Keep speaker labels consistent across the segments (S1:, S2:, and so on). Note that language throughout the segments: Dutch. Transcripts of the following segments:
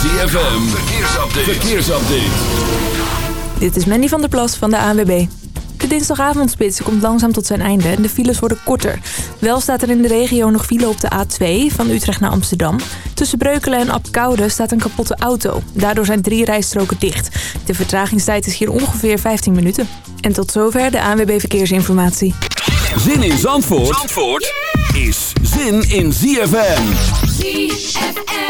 S1: ZFM, verkeersupdate. verkeersupdate.
S2: Dit is Mandy van der Plas van de ANWB. De dinsdagavondspits komt langzaam tot zijn einde en de files worden korter. Wel staat er in de regio nog file op de A2 van Utrecht naar Amsterdam. Tussen Breukelen en Apkoude staat een kapotte auto. Daardoor zijn drie rijstroken dicht. De vertragingstijd is hier ongeveer 15 minuten. En tot zover de ANWB Verkeersinformatie.
S1: Zin in Zandvoort, Zandvoort is zin in ZFM.
S3: ZFM.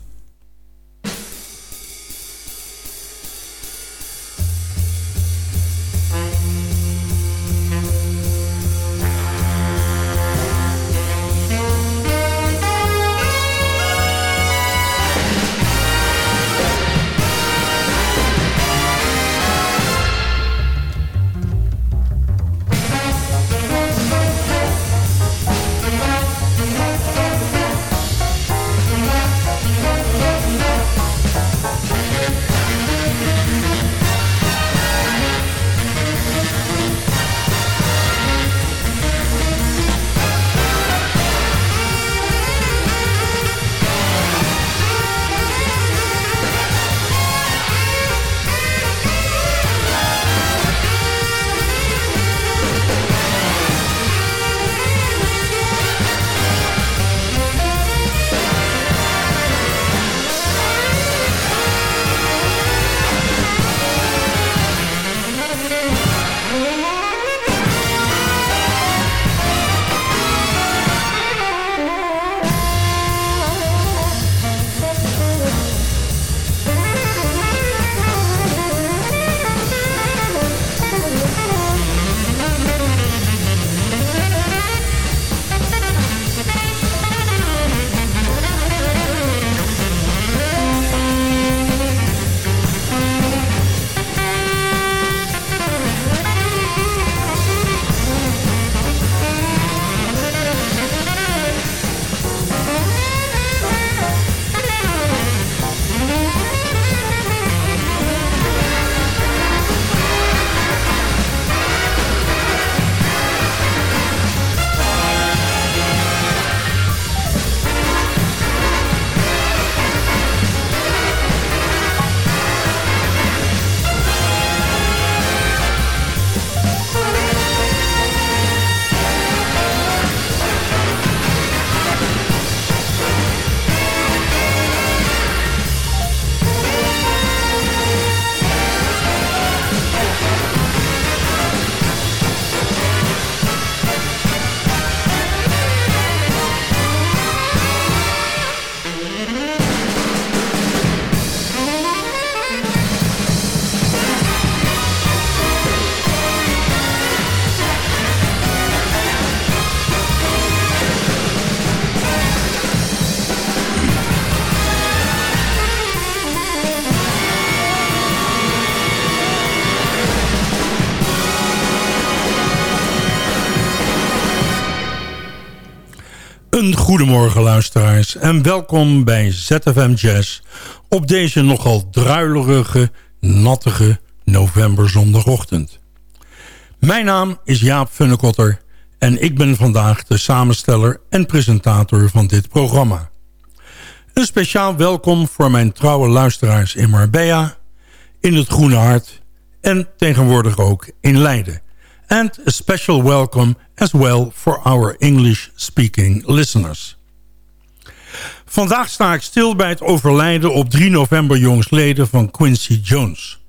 S4: Een goedemorgen luisteraars en welkom bij ZFM Jazz op deze nogal druilerige, nattige novemberzondagochtend. Mijn naam is Jaap Funnekotter en ik ben vandaag de samensteller en presentator van dit programma. Een speciaal welkom voor mijn trouwe luisteraars in Marbella, in het Groene Hart en tegenwoordig ook in Leiden and a special welcome as well for our English-speaking listeners. Vandaag sta ik stil bij het overlijden op 3 november jongsleden van Quincy Jones.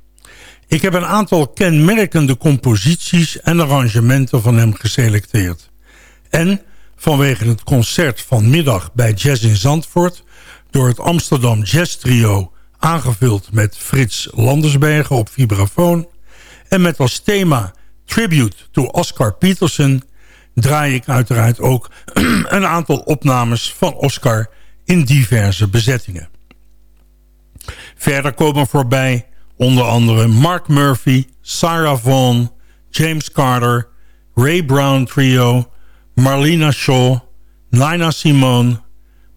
S4: Ik heb een aantal kenmerkende composities en arrangementen van hem geselecteerd. En vanwege het concert vanmiddag bij Jazz in Zandvoort... door het Amsterdam Jazz Trio aangevuld met Frits Landersbergen op vibrafoon... en met als thema Tribute to Oscar Peterson draai ik uiteraard ook een aantal opnames van Oscar in diverse bezettingen. Verder komen voorbij onder andere Mark Murphy, Sarah Vaughan, James Carter, Ray Brown Trio, Marlena Shaw, Nina Simone,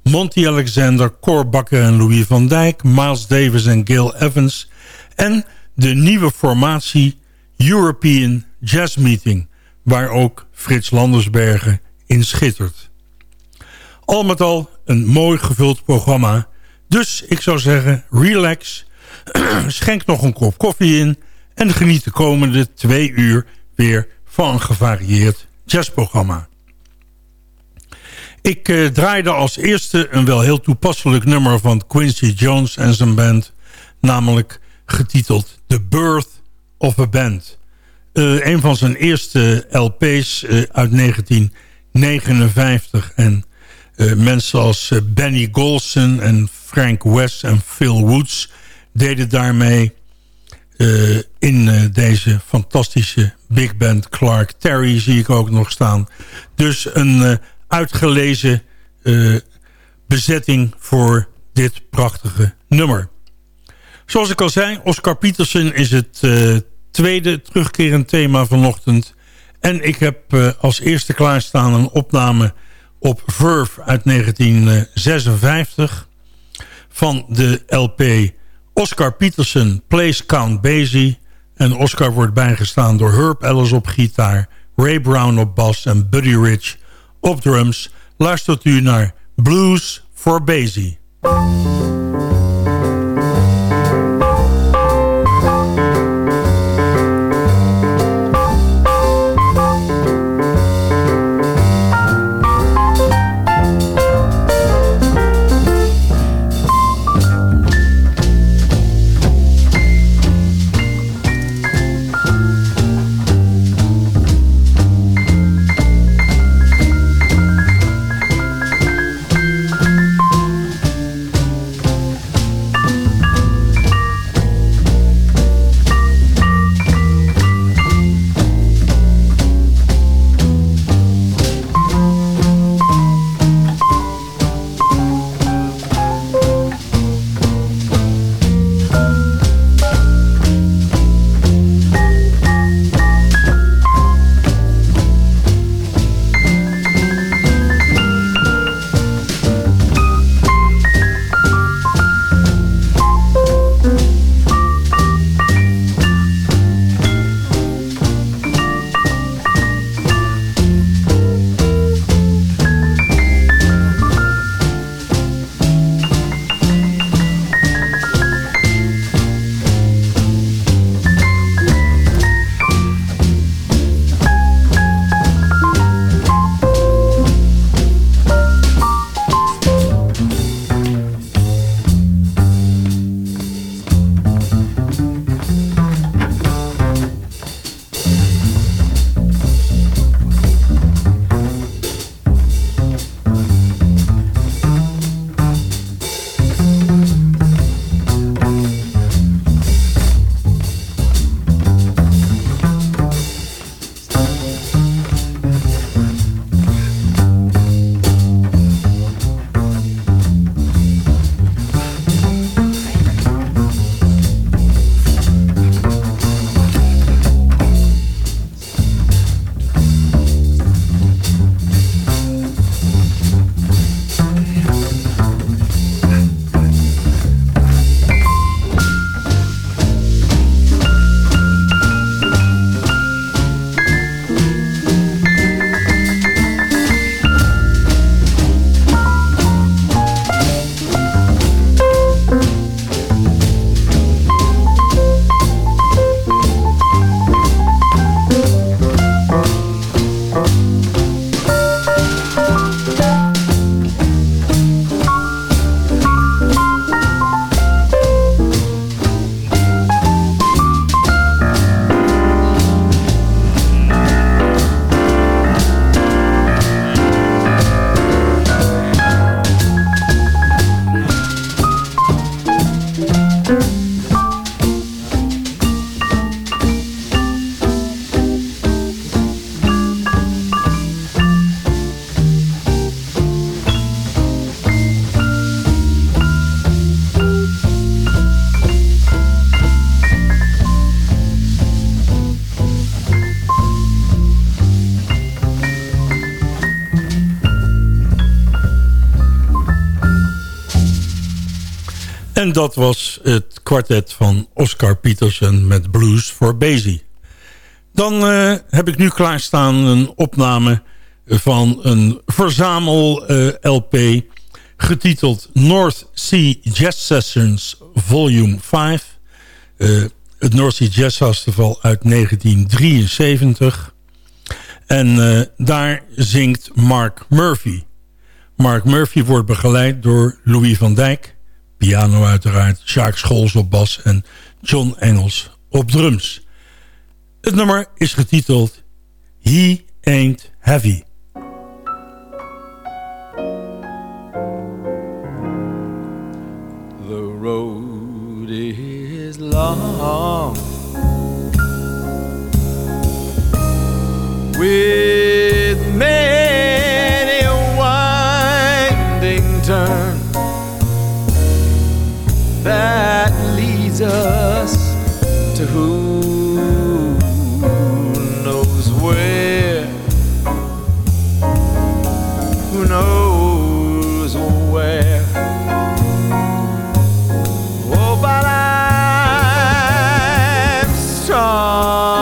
S4: Monty Alexander, Cor Bakker en Louis van Dijk, Miles Davis en Gil Evans en de nieuwe formatie European Jazz Meeting, waar ook Frits Landersbergen in schittert. Al met al een mooi gevuld programma. Dus ik zou zeggen, relax, schenk nog een kop koffie in... en geniet de komende twee uur weer van een gevarieerd jazzprogramma. Ik uh, draaide als eerste een wel heel toepasselijk nummer van Quincy Jones en zijn band... namelijk getiteld The Birth of a Band. Uh, een van zijn eerste LP's uh, uit 1959. En mensen als Benny Golson en Frank West en Phil Woods... deden daarmee in deze fantastische big band. Clark Terry zie ik ook nog staan. Dus een uitgelezen bezetting voor dit prachtige nummer. Zoals ik al zei, Oscar Peterson is het tweede terugkerend thema vanochtend. En ik heb uh, als eerste klaarstaan een opname op Verve uit 1956... van de LP Oscar Peterson Plays Count Basie. En Oscar wordt bijgestaan door Herb Ellis op gitaar... Ray Brown op bas en Buddy Rich op drums. Luistert u naar Blues for Basie. En dat was het kwartet van Oscar Peterson met Blues for Basie. Dan uh, heb ik nu klaarstaan een opname van een verzamel-LP... Uh, getiteld North Sea Jazz Sessions Volume 5. Uh, het North Sea Jazz Festival uit 1973. En daar zingt Mark Murphy. Mark Murphy wordt begeleid door Louis van Dijk. Piano uiteraard, Jacques Scholz op bas en John Engels op drums. Het nummer is getiteld He Ain't Heavy.
S3: The road is long With many that leads us to who knows where. Who knows where? Oh, but I'm strong,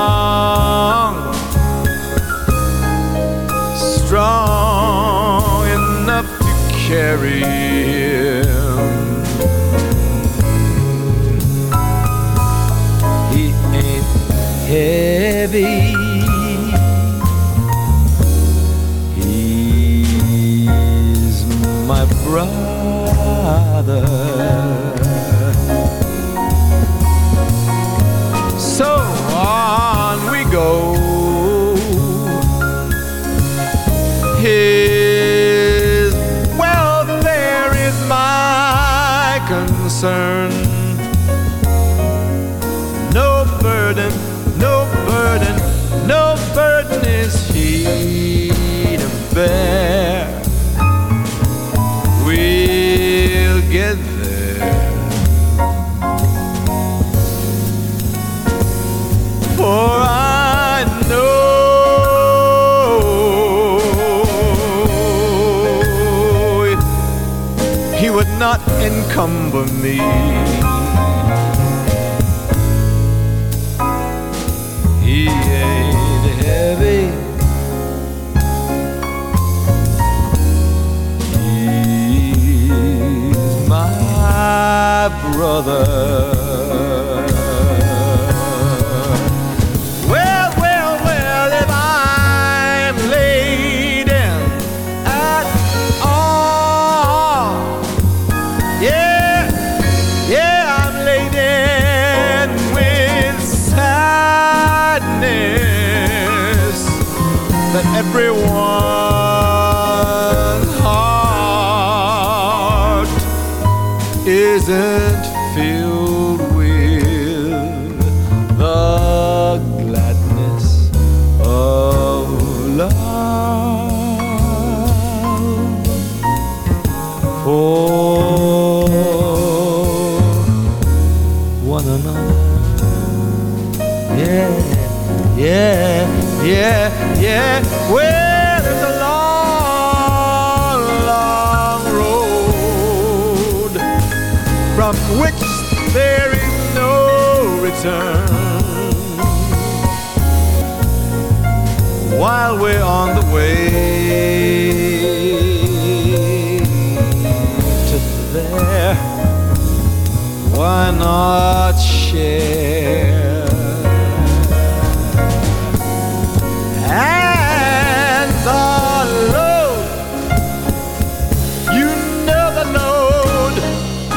S3: strong enough to carry. For one another. Yeah, yeah, yeah, yeah. Well, it's a long, long road from which there is no return. While we're on the way why not share? And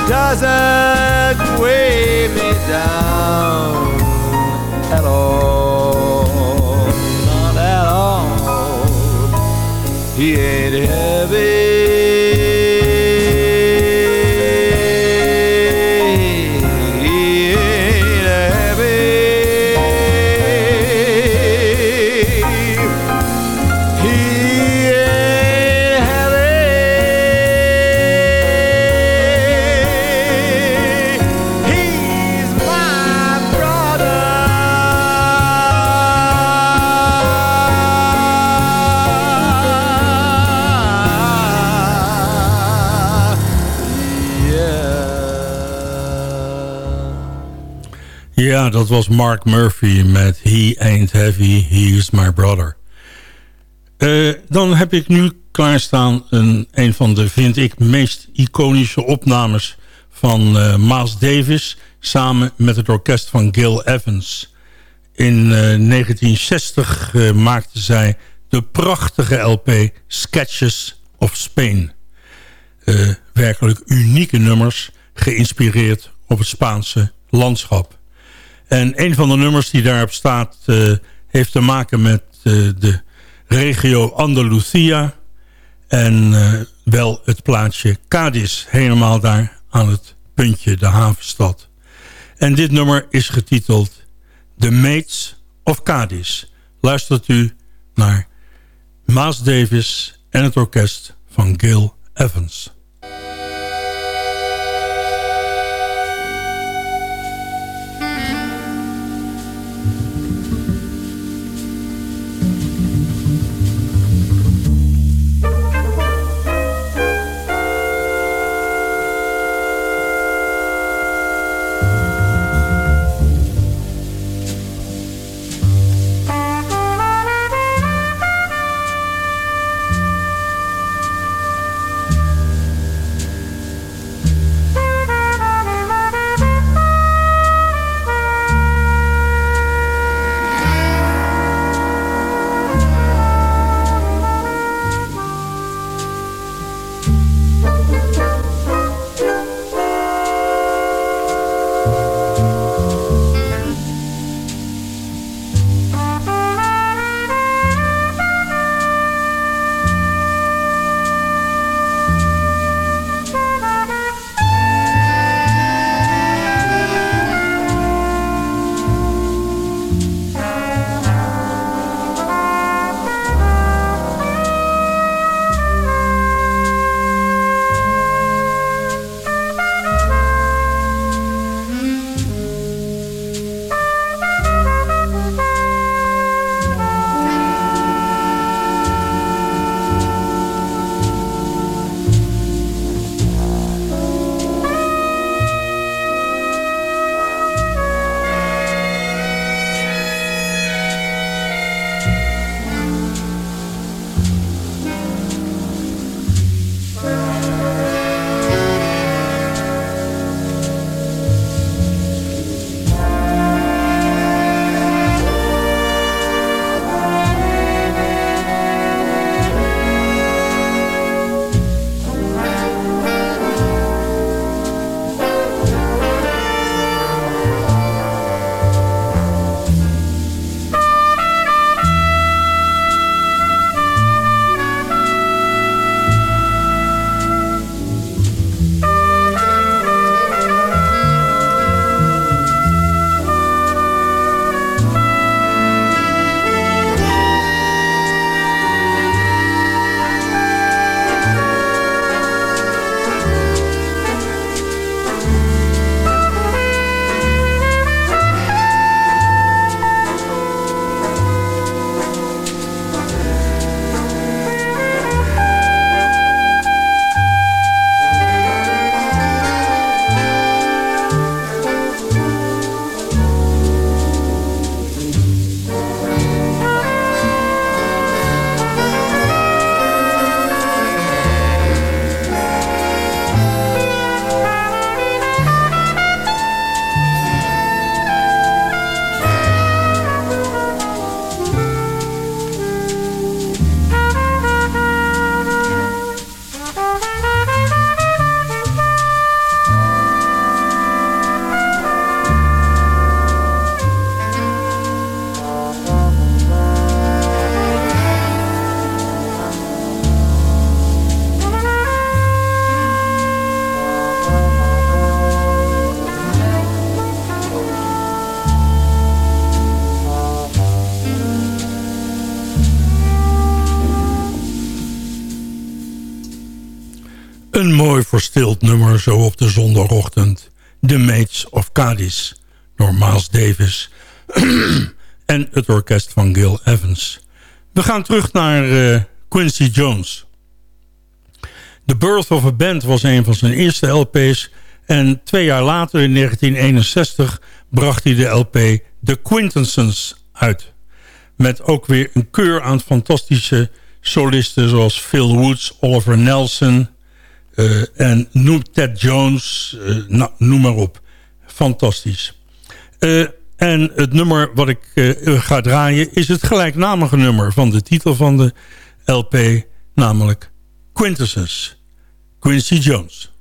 S3: doesn't weigh me down at all, not at all. He ain't
S4: dat was Mark Murphy met He Ain't Heavy, He's My Brother. Uh, dan heb ik nu klaarstaan een, een van de, vind ik, meest iconische opnames van uh, Miles Davis... samen met het orkest van Gil Evans. In uh, 1960 maakte zij de prachtige LP Sketches of Spain. werkelijk unieke nummers, geïnspireerd op het Spaanse landschap. En een van de nummers die daarop staat... heeft te maken met de regio Andalusia. En uh, wel het plaatsje Cadiz, helemaal daar aan het puntje, de havenstad. En dit nummer is getiteld The Mates of Cadiz. Luistert u naar Maas Davis en het orkest van Gil Evans. Verstild nummer zo op de zondagochtend. The Mates of Cadiz door Miles Davis en het orkest van Gil Evans. We gaan terug naar uh, Quincy Jones. The Birth of a Band was een van zijn eerste LP's... en twee jaar later, in 1961, bracht hij de LP The Quintessence uit. Met ook weer een keur aan fantastische solisten zoals Phil Woods, Oliver Nelson uh, en noem Ted Jones, uh, nou, noem maar op. Fantastisch. Uh, en het nummer wat ik ga draaien is het gelijknamige nummer van de titel van de LP, namelijk Quintessence, Quincy Jones.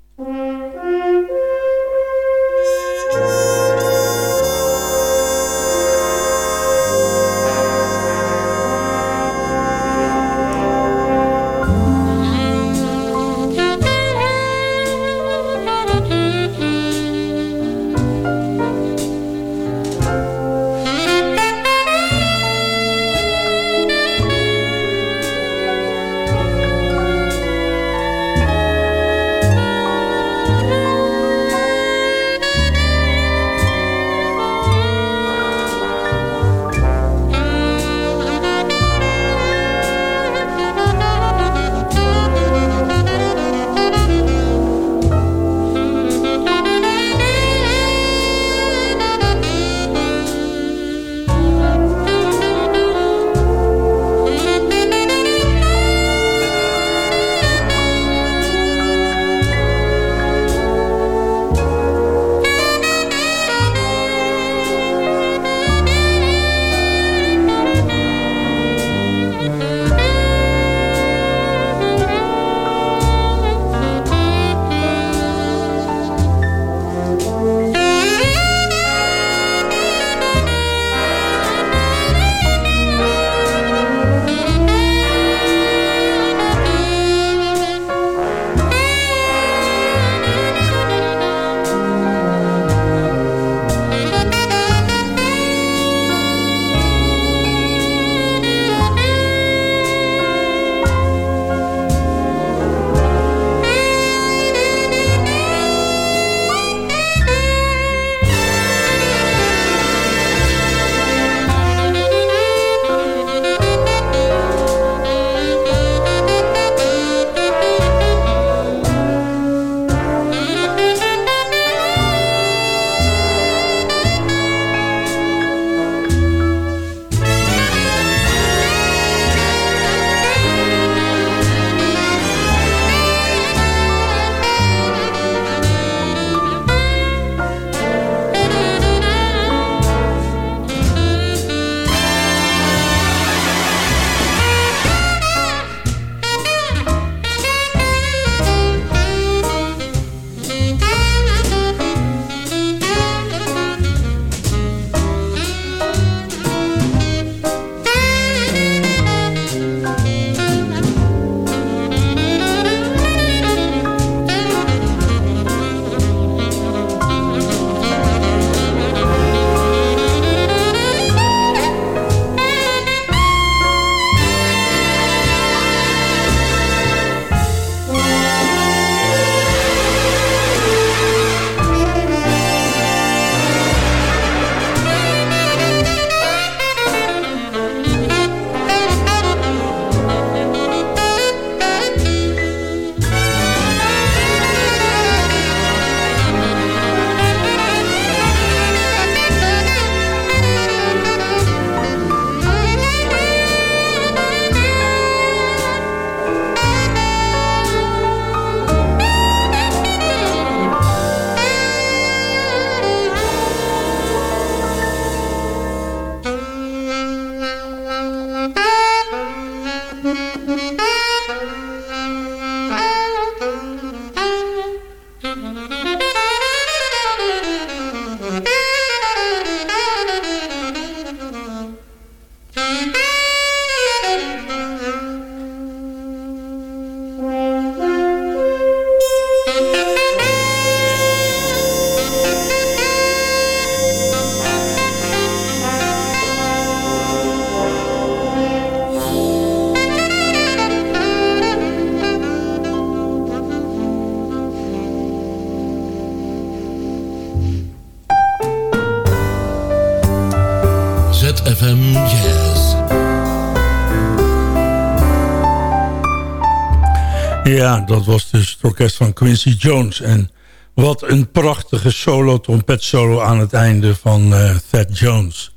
S4: Ja, dat was dus het orkest van Quincy Jones. En wat een prachtige solo, trompetsolo aan het einde van uh, Thad Jones.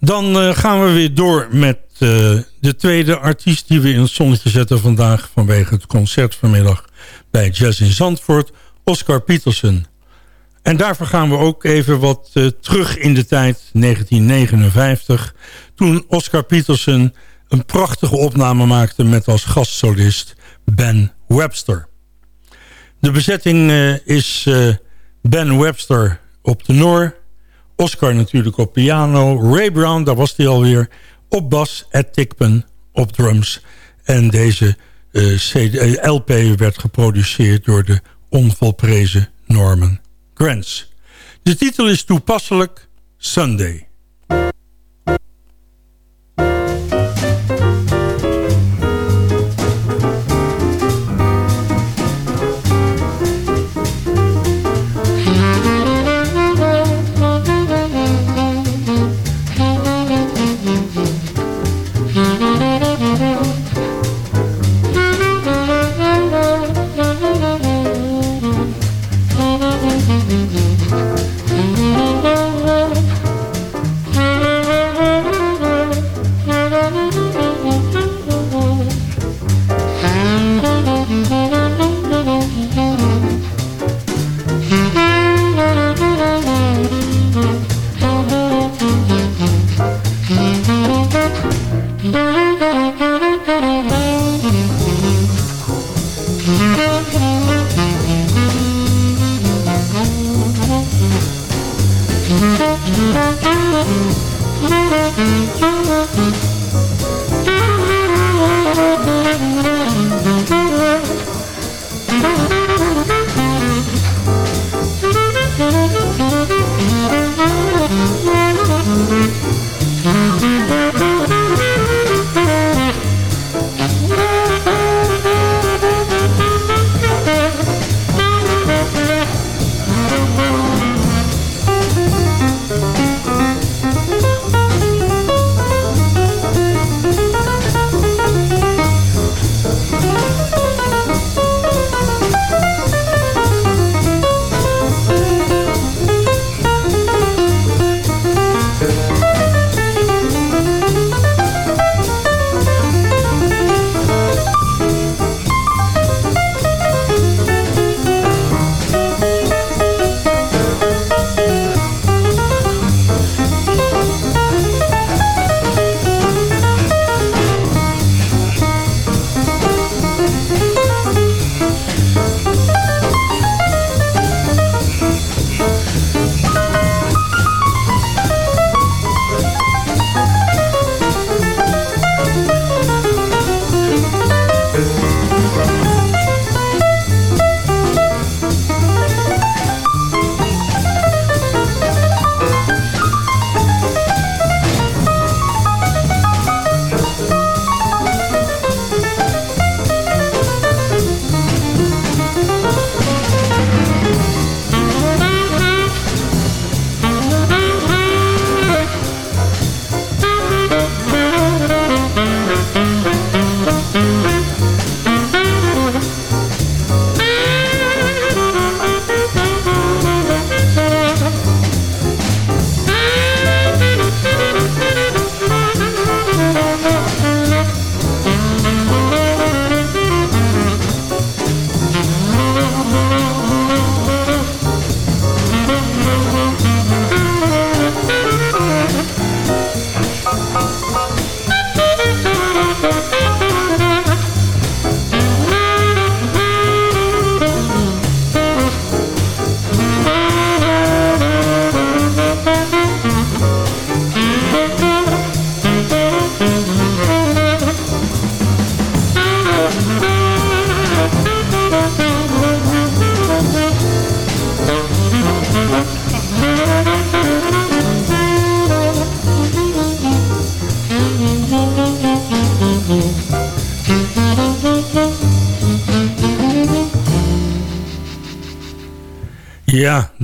S4: Dan uh, gaan we weer door met uh, de tweede artiest die we in het zonnetje zetten vandaag... vanwege het concert vanmiddag bij Jazz in Zandvoort, Oscar Peterson. En daarvoor gaan we ook even wat terug in de tijd, 1959... toen Oscar Peterson een prachtige opname maakte met als gastsolist Ben Webster. De bezetting uh, is Ben Webster op tenor... Oscar natuurlijk op piano. Ray Brown, daar was hij alweer. Op bas, Ed Tickpen op drums. En deze uh, CD, LP werd geproduceerd door de onvolprezen Norman Granz. De titel is toepasselijk Sunday.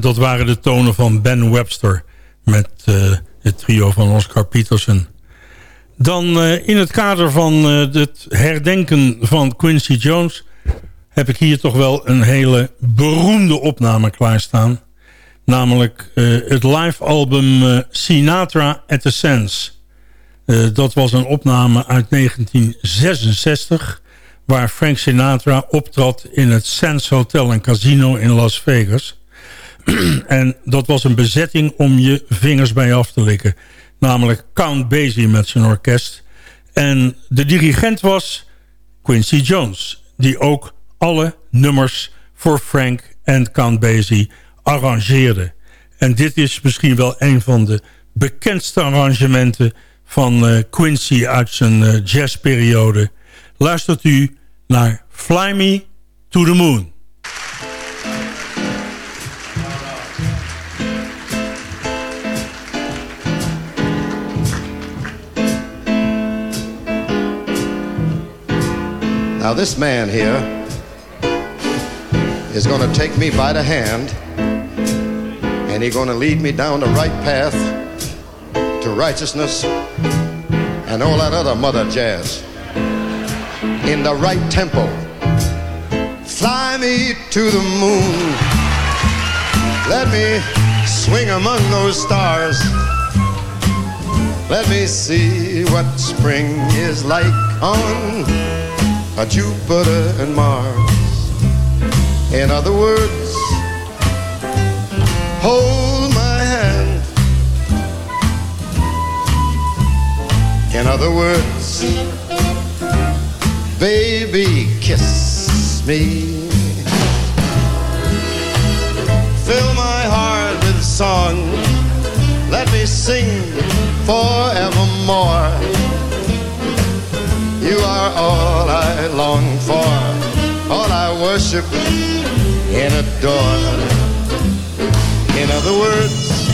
S4: Dat waren de tonen van Ben Webster met uh, het trio van Oscar Peterson. Dan uh, in het kader van uh, het herdenken van Quincy Jones... heb ik hier toch wel een hele beroemde opname klaarstaan. Namelijk het live album Sinatra at the Sands. dat was een opname uit 1966... waar Frank Sinatra optrad in het Sands Hotel en Casino in Las Vegas... en dat was een bezetting om je vingers bij af te likken. Namelijk Count Basie met zijn orkest. En de dirigent was Quincy Jones. Die ook alle nummers voor Frank en Count Basie arrangeerde. En dit is misschien wel een van de bekendste arrangementen van uh, Quincy uit zijn uh, jazzperiode. Luistert u naar Fly Me to the Moon.
S5: Now, this man here is going to take me by the hand and he's going to lead me down the right path to righteousness and all that other mother jazz in the right tempo. Fly me to the moon. Let me swing among those stars. Let me see what spring is like on a Jupiter and Mars. In other words, hold my hand. In other words, baby, kiss me. Fill my heart with song. Let me sing forevermore. You are all I long for, all I worship and adore. In other words,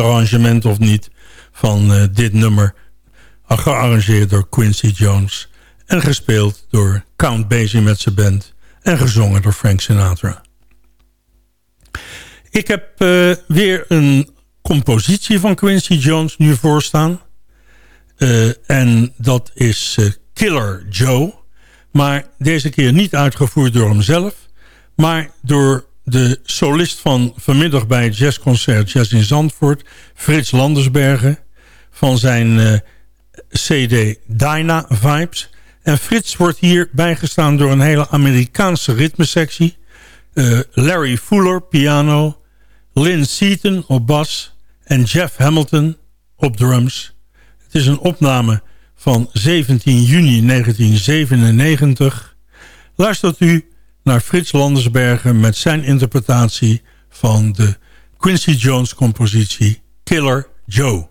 S4: arrangement of niet van uh, dit nummer. Gearrangeerd door Quincy Jones en gespeeld door Count Basie met zijn band en gezongen door Frank Sinatra. Ik heb uh, weer een compositie van Quincy Jones nu voorstaan. En dat is Killer Joe. Maar deze keer niet uitgevoerd door hemzelf, maar door de solist van vanmiddag bij het jazzconcert Jazz in Zandvoort... Frits Landersbergen van zijn uh, cd Dyna Vibes. En Frits wordt hier bijgestaan door een hele Amerikaanse ritmesectie. Uh, Larry Fuller, piano. Lynn Seaton op bas. En Jeff Hamilton op drums. Het is een opname van 17 juni 1997. Luistert u naar Frits Landersbergen met zijn interpretatie van de Quincy Jones compositie Killer Joe.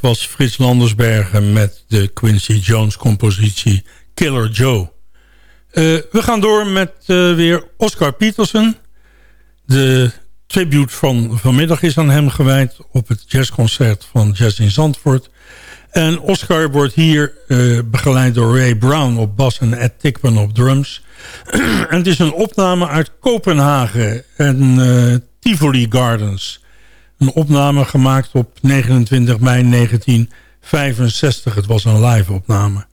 S4: Was Frits Landersbergen met de Quincy Jones compositie Killer Joe. Uh, we gaan door met uh, weer Oscar Peterson. De tribute van vanmiddag is aan hem gewijd op het jazzconcert van Jazz in Zandvoort. En Oscar wordt hier uh, begeleid door Ray Brown op bas en Ed Tickman op drums. en het is een opname uit Kopenhagen en Tivoli Gardens. Een opname gemaakt op 29 mei 1965. Het was een live opname.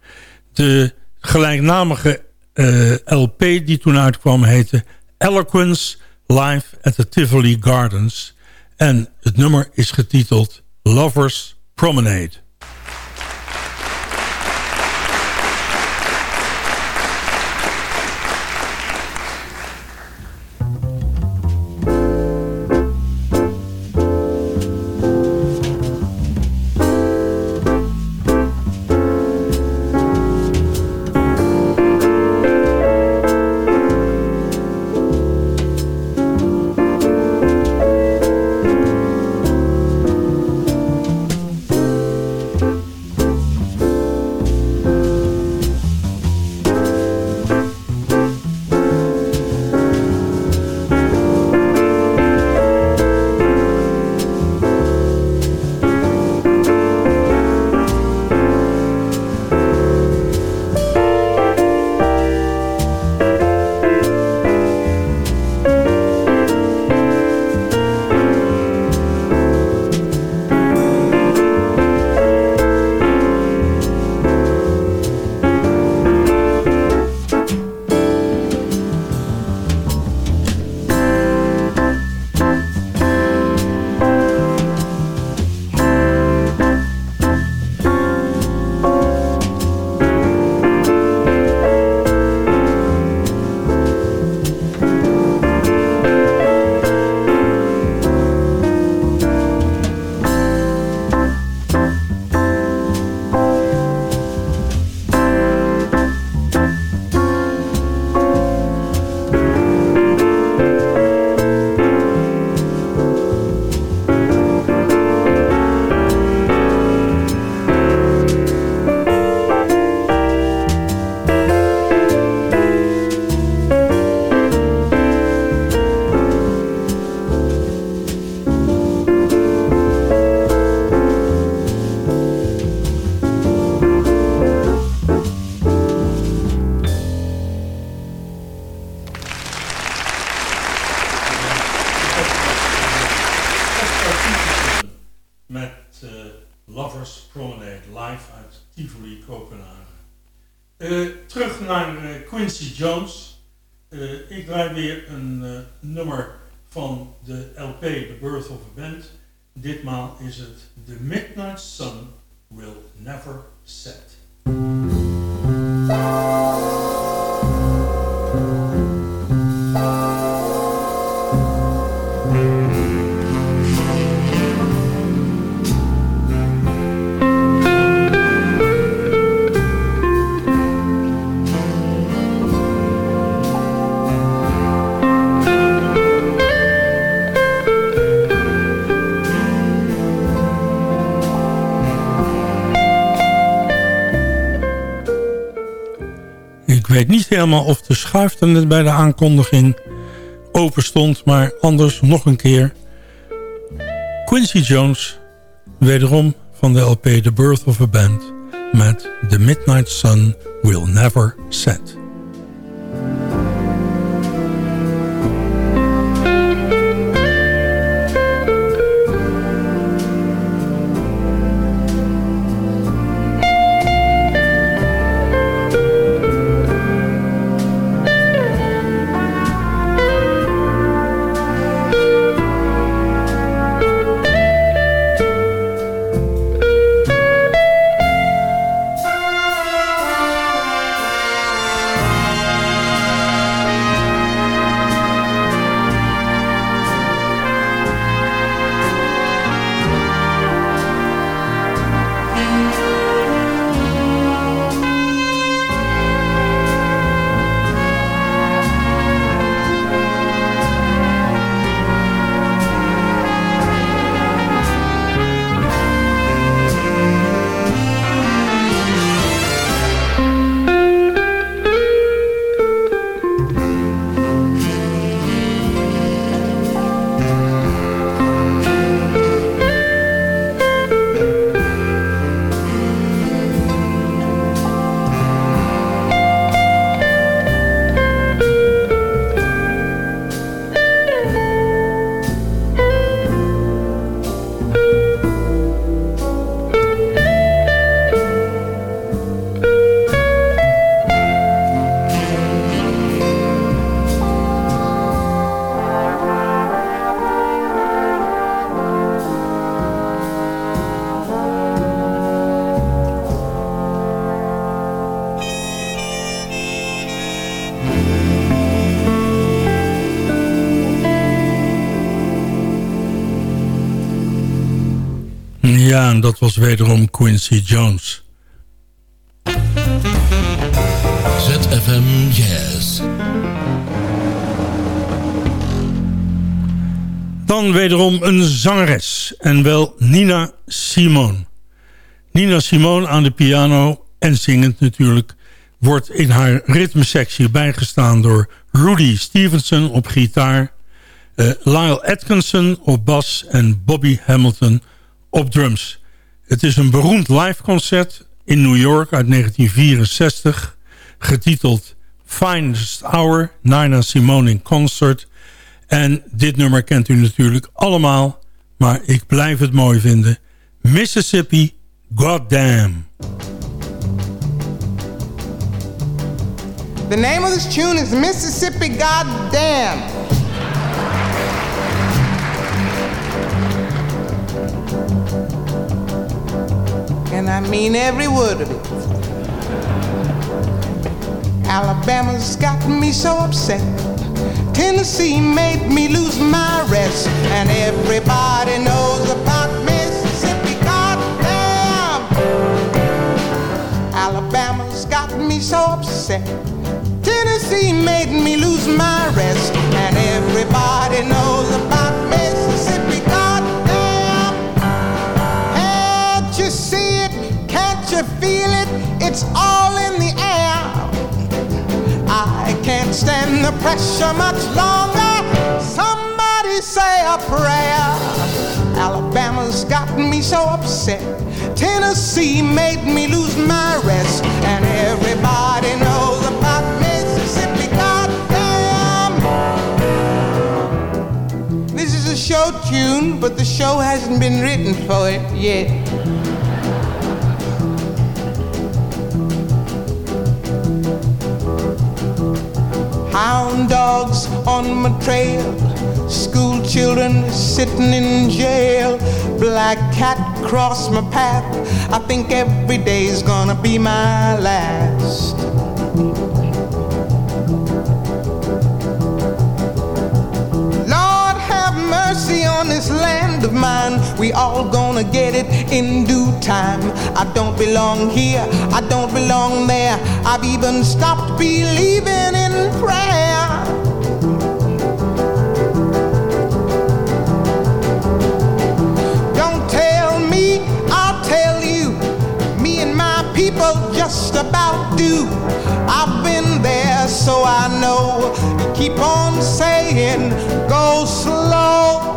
S4: De gelijknamige uh, LP die toen uitkwam heette Eloquence Live at the Tivoli Gardens. En het nummer is getiteld Lovers Promenade. Helemaal of de schuif er net bij de aankondiging open stond. Maar anders nog een keer. Quincy Jones, wederom van de LP The Birth of a Band. Met The Midnight Sun Will Never Set. Dat was wederom Quincy Jones.
S1: ZFM Jazz.
S4: Dan wederom een zangeres. En wel Nina Simone. Nina Simone aan de piano en zingend natuurlijk... wordt in haar ritmesectie bijgestaan door Rudy Stevenson op gitaar... Uh, Lyle Atkinson op bas en Bobby Hamilton op drums. Het is een beroemd liveconcert in New York uit 1964... getiteld Finest Hour, Nina Simone in Concert... En dit nummer kent u natuurlijk allemaal, maar ik blijf het mooi vinden. Mississippi, Goddamn.
S6: The name of this tune is Mississippi Goddamn. And I mean every word of it. Alabama's got me so upset. Tennessee made me lose my rest, and everybody knows about Mississippi. Goddamn! Alabama's got me so upset. Tennessee made me lose my rest, and everybody knows about It's all in the air. I can't stand the pressure much longer. Somebody say a prayer. Alabama's got me so upset. Tennessee made me lose my rest. And everybody knows about Mississippi. Goddamn. This is a show tune, but the show hasn't been written for it yet. Hound dogs on my trail, school children sitting in jail, black cat cross my path. I think every day's gonna be my last. Lord have mercy on this land of mine. We all gonna get it in due time. I don't belong here, I don't belong there. I've even stopped believing in prayer. Don't tell me, I'll tell you. Me and my people just about do. I've been there, so I know. Keep on saying, go slow.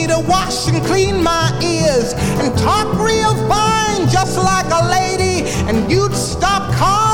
S6: wash and clean my ears and talk real fine, just like a lady. And you'd stop calling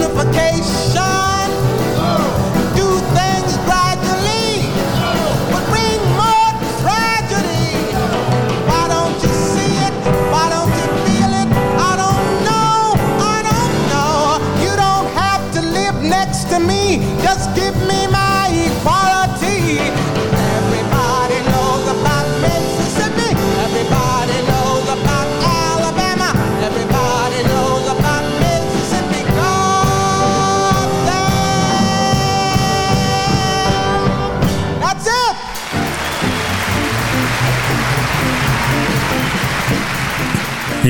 S6: unification.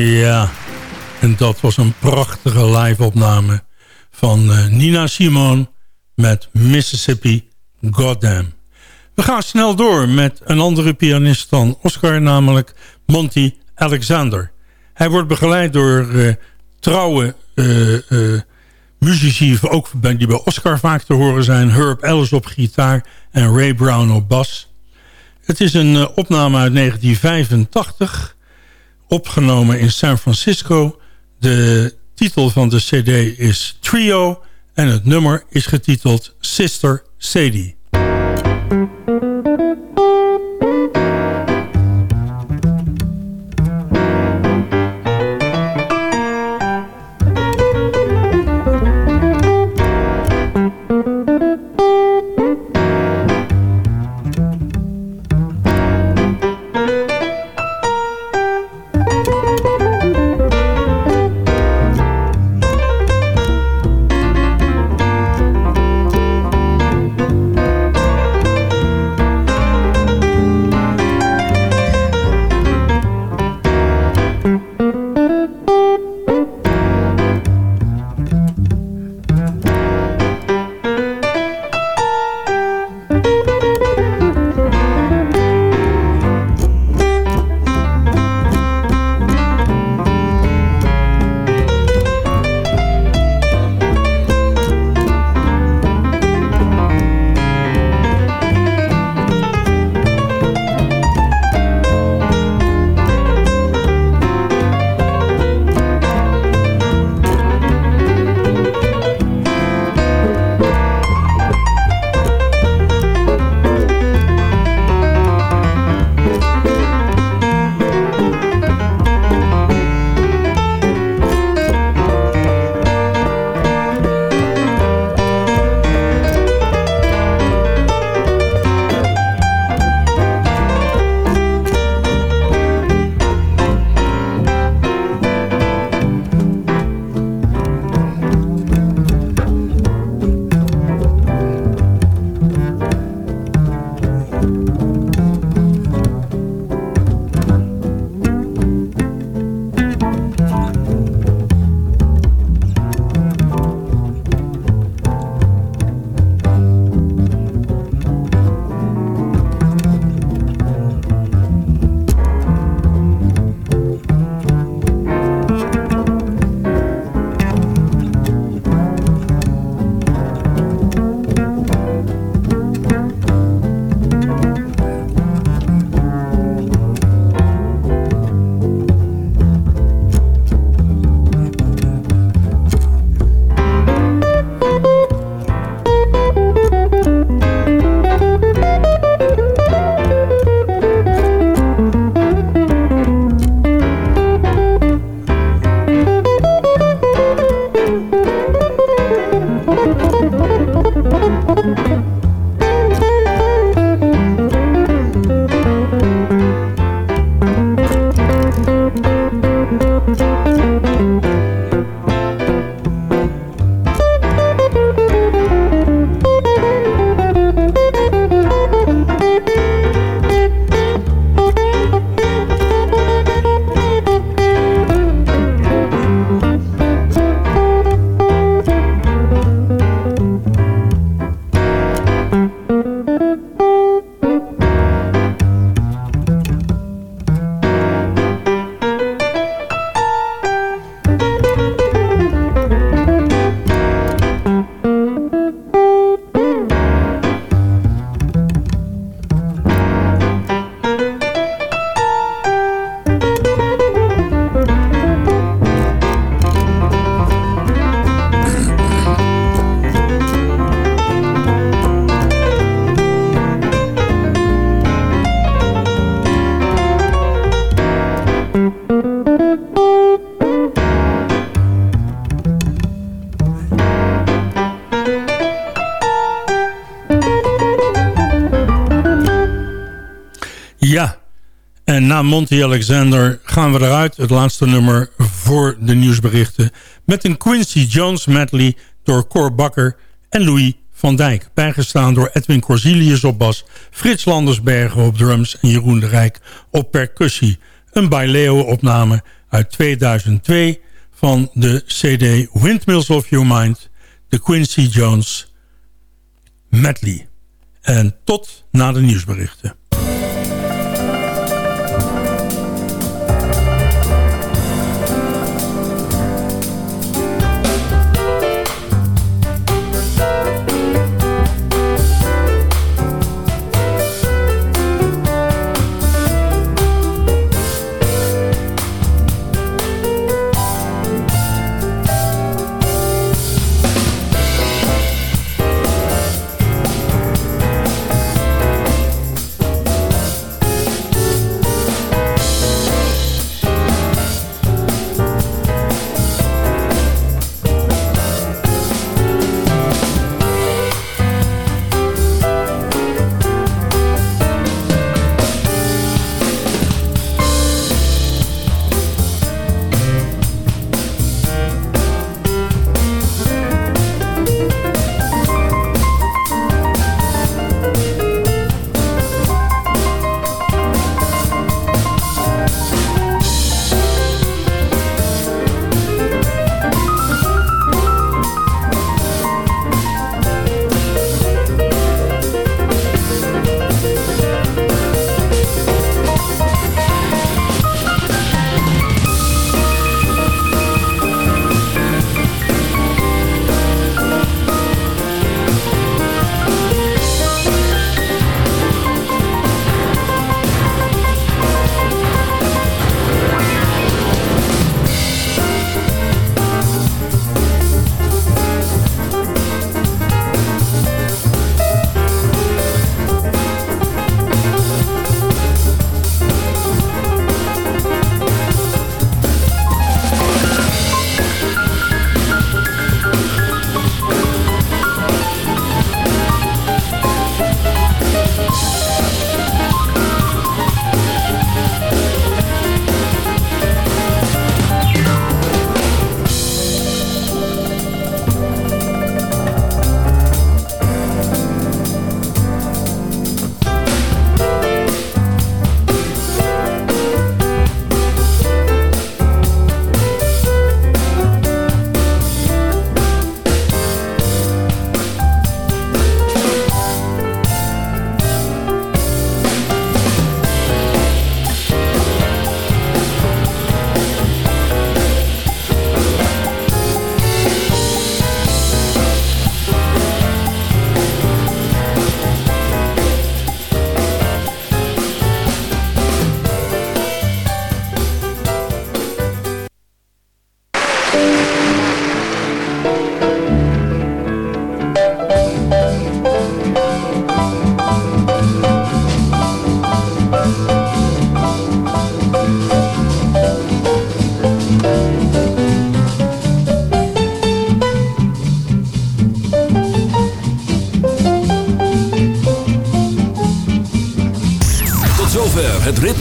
S4: Ja, en dat was een prachtige live-opname van uh, Nina Simone met Mississippi Goddamn. We gaan snel door met een andere pianist dan Oscar, namelijk Monty Alexander. Hij wordt begeleid door uh, trouwe uh, muzici, ook die bij Oscar vaak te horen zijn. Herb Ellis op gitaar en Ray Brown op bas. Het is een opname uit 1985 opgenomen in San Francisco. De titel van de cd is Trio en het nummer is getiteld Sister Sadie. Na Monty Alexander gaan we eruit. Het laatste nummer voor de nieuwsberichten. Met een Quincy Jones medley door Cor Bakker en Louis van Dijk. Bijgestaan door Edwin Corsilius op bas. Frits Landersbergen op drums en Jeroen de Rijk op percussie. Een Baileo opname uit 2002 van de CD Windmills of Your Mind, de Quincy Jones medley. En tot na de nieuwsberichten.